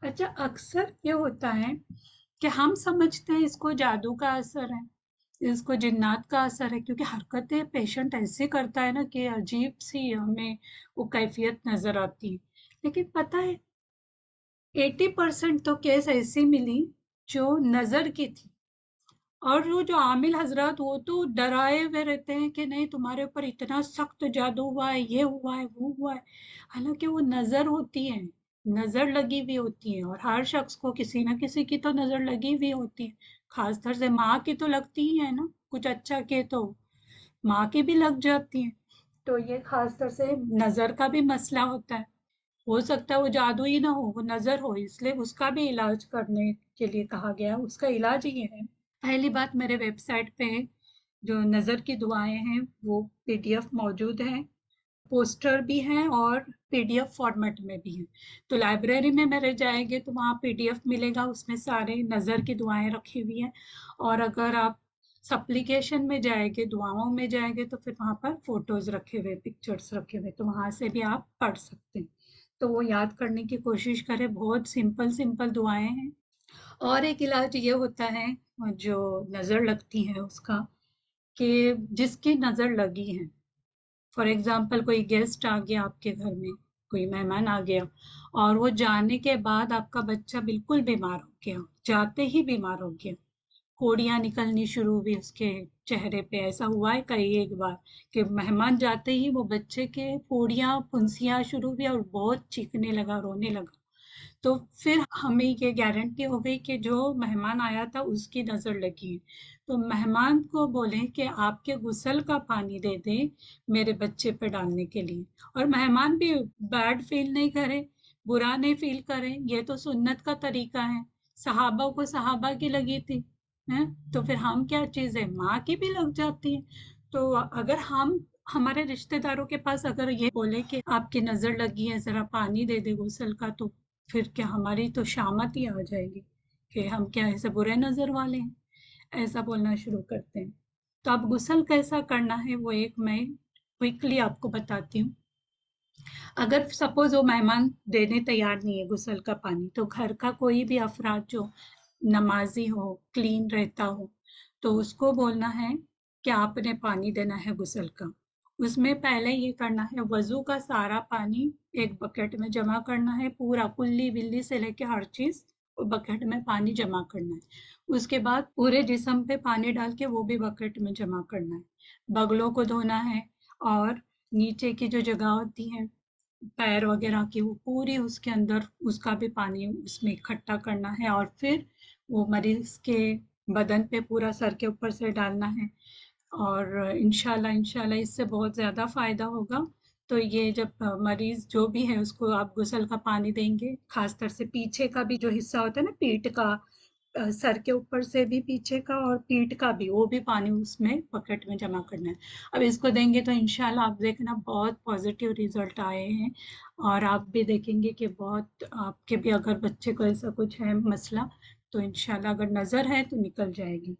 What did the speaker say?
اچھا اکثر یہ ہوتا ہے کہ ہم سمجھتے ہیں اس کو جادو کا اثر ہے، اس کو جنات کا اثر ہے، کیونکہ حرکتیں پیشنٹ ایسے کرتا ہے نا کہ عجیب سی ہمیں وہ کیفیت نظر آتی ہے۔ لیکن پتہ ہے ایٹی پرسینٹ تو کیس ایسی ملی جو نظر کی تھی۔ اور وہ جو عامل حضرات، وہ تو ڈرائے ہوئے رہتے ہیں کہ نہیں، تمہارے اوپر اتنا سخت جادو ہوا ہے، یہ ہوا ہے، وہ ہوا ہے۔ حالانکہ وہ نظر ہوتی ہیں۔ نظر لگی ہوئی ہوتی ہیں اور ہر شخص کو کسی نہ کسی کی تو نظر لگی ہوئی ہوتی ہے خاص طور سے ماں کی تو لگتی ہی ہے نا، کچھ اچھا کے تو۔ ماں کی بھی لگ جاتی ہیں۔ تو یہ خاص طور سے نظر کا بھی مسئلہ ہوتا ہے۔ ہو سکتا ہے وہ جادو ہی نہ ہو، وہ نظر ہو، اس لیے اس کا بھی علاج کرنے کے لیے کہا گیا۔ اس کا علاج یہ ہے۔ پہلی بات میرے ویب سائٹ پہ جو نظر کی دعائیں ہیں، وہ پی ڈی ایف موجود ہے پوسٹر بھی ہیں اور پی ڈی ایف فارمیٹ میں بھی ہیں۔ تو لائبریری میں میرے جائیں گے تو وہاں پی ڈی ایف ملے گا، اس میں سارے نظر کی دعائیں رکھی ہوئی ہیں۔ اور اگر آپ سپلیکیشن میں جائیں گے، دعاؤں میں جائیں گے تو پھر وہاں پر فوٹوز رکھے ہوئے پکچرس رکھے ہوئے، تو وہاں سے بھی آپ پڑھ سکتے ہیں۔ تو وہ یاد کرنے کی کوشش کریں، بہت سمپل سمپل دعائیں ہیں۔ اور ایک علاج یہ ہوتا ہے، جو نظر لگتی ہے اس کا، کہ جس کی نظر لگی ہے فار ایگزامپل کوئی گیسٹ آ گیا آپ کے گھر میں، کوئی مہمان آ گیا اور وہ جانے کے بعد آپ کا بچہ بالکل بیمار ہو گیا، جاتے ہی بیمار ہو گیا۔ کوڑیاں نکلنی شروع ہوئی اس کے چہرے پہ۔ ایسا ہوا ہے کئی ایک بار کہ مہمان جاتے ہی وہ بچے کے کوڑیاں پنسیاں شروع ہوئی اور بہت چیخنے لگا، رونے لگا۔ تو پھر ہمیں یہ گارنٹی ہو گئی کہ جو مہمان آیا تھا اس کی نظر لگی۔ تو مہمان کو بولیں کہ آپ کے غسل کا پانی دے دیں میرے بچے پہ ڈالنے کے لیے۔ اور مہمان بھی بیڈ فیل نہیں کرے، برا نہیں فیل کرے۔ یہ تو سنت کا طریقہ ہے۔ صحابہ کو صحابہ کی لگی تھی تو پھر ہم کیا چیز ہے ماں کی بھی لگ جاتی ہے تو اگر ہم، ہمارے رشتہ داروں کے پاس اگر یہ بولے کہ آپ کی نظر لگی ہے، ذرا پانی دے دے غسل کا، تو پھر کیا ہماری تو شامت ہی آ جائے گی کہ ہم کیا ایسے برے نظر والے ہیں؟ ایسا بولنا شروع کرتے ہیں۔ تو اب غسل کیسا کرنا ہے وہ ایک میں کوئکلی آپ کو بتاتی ہوں۔ اگر سپوز وہ مہمان دینے تیار نہیں ہے غسل کا پانی، تو گھر کا کوئی بھی افراد جو نمازی ہو کلین رہتا ہو، تو اس کو بولنا ہے کہ آپ نے پانی دینا ہے غسل کا۔ اس میں پہلے یہ کرنا ہے وضو کا سارا پانی ایک بکٹ میں جمع کرنا ہے، پورا کلی بلی سے لے کے ہر چیز بکٹ میں پانی جمع کرنا ہے۔ اس کے بعد پورے جسم پہ پانی ڈال کے وہ بھی بکٹ میں جمع کرنا ہے۔ بغلوں کو دھونا ہے اور نیچے کی جو جگہ ہوتی ہے پیر وغیرہ کی، وہ پوری اس کے اندر اس کا بھی پانی اس میں اکٹھا کرنا ہے۔ اور پھر وہ مریض کے بدن پہ پورا سر کے اوپر سے ڈالنا ہے۔ اور انشاءاللہ انشاءاللہ اس سے بہت زیادہ فائدہ ہوگا۔ تو یہ جب مریض جو بھی ہے اس کو آپ غسل کا پانی دیں گے، خاص طور سے پیچھے کا بھی جو حصہ ہوتا ہے نا، پیٹ کا، سر کے اوپر سے بھی پیچھے کا اور پیٹ کا بھی، وہ بھی پانی اس میں پکٹ میں جمع کرنا ہے۔ اب اس کو دیں گے تو انشاءاللہ آپ دیکھنا بہت پازیٹیو ریزلٹ آئے ہیں۔ اور آپ بھی دیکھیں گے کہ بہت، آپ کے بھی اگر بچے کو ایسا کچھ ہے مسئلہ، تو انشاءاللہ اگر نظر ہے تو نکل جائے گی۔